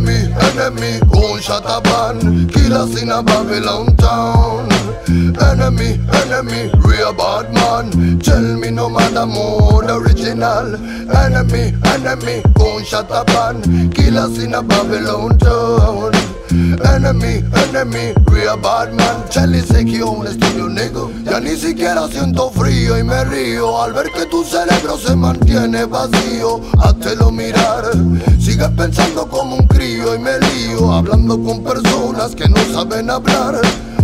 Enemy, enemy, gunshot a ban Killers in a Babylon town. Enemy, enemy, real bad man. Tell me no matter more original. Enemy, enemy, gunshot a ban Killers in a Babylon town. Enemy, enemy, real bad man. Charlie se que un estudio negro Ya ni siquiera siento frío y me río. Al ver que tu cerebro se mantiene vacío Háztelo mirar. Sigues pensando como un crío y me lío Hablando con personas que no saben hablar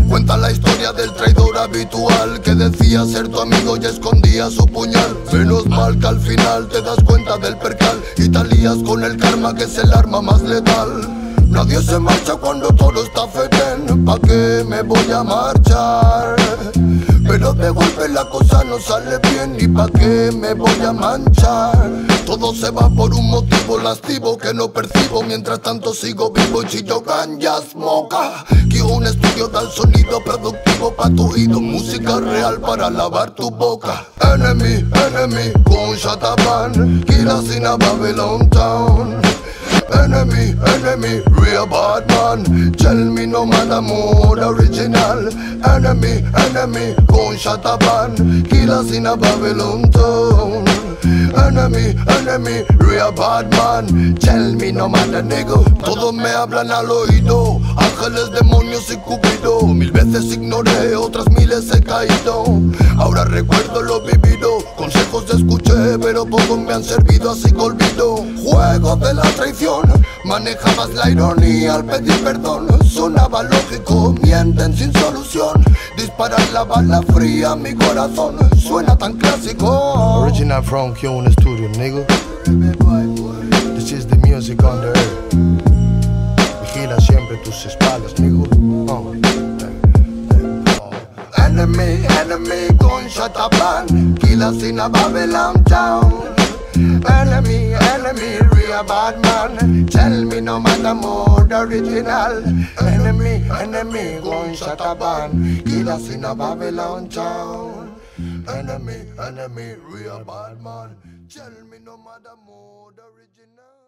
Cuenta la historia del traidor habitual que decía ser tu amigo y escondía su puñal. Menos mal que al final te das cuenta del percal y te alías con el karma que es el arma más letal. Nadie se marcha cuando todo está fetén, ¿pa' qué me voy a marchar? Pero de golpe la cosa no sale bien y pa' qué me voy a manchar Todo se va por un motivo lastivo que no percibo. Mientras tanto sigo vivo y chillo ganjas moca Que un estudio da el sonido productivo pa' tu oído Música real para lavar tu boca. Enemy, enemy, con Shataban Killers in a Babylon town Enemy, enemy, real bad man. Tell me no matter more original. Enemy, enemy, gunshot a ban Killers in a Babylon town. Enemy, enemy, real bad man. Tell me no matter nigga. Todos me hablan al oído. Ángeles, demonios y cupido. Mil veces ignoré, otras miles he caído. Ahora recuerdo lo vivido Consejos escuché, pero pocos me han servido Así que olvido Juego de la traición Manejabas la ironía al pedir perdón Sonaba lógico, mienten sin solución Disparar la bala fría mi corazón Suena tan clásico Original from Q Studio, nigga. This is the music on the earth. Vigila siempre tus espaldas, nigga. Oh. Enemy, enemy, gunshot a ban Killers in a Babylon town. Enemy, enemy, real bad man. Tell me no matter more the original. Enemy, enemy, gunshot a ban Killers in a Babylon town. Enemy, enemy, real bad man. Tell me no matter the original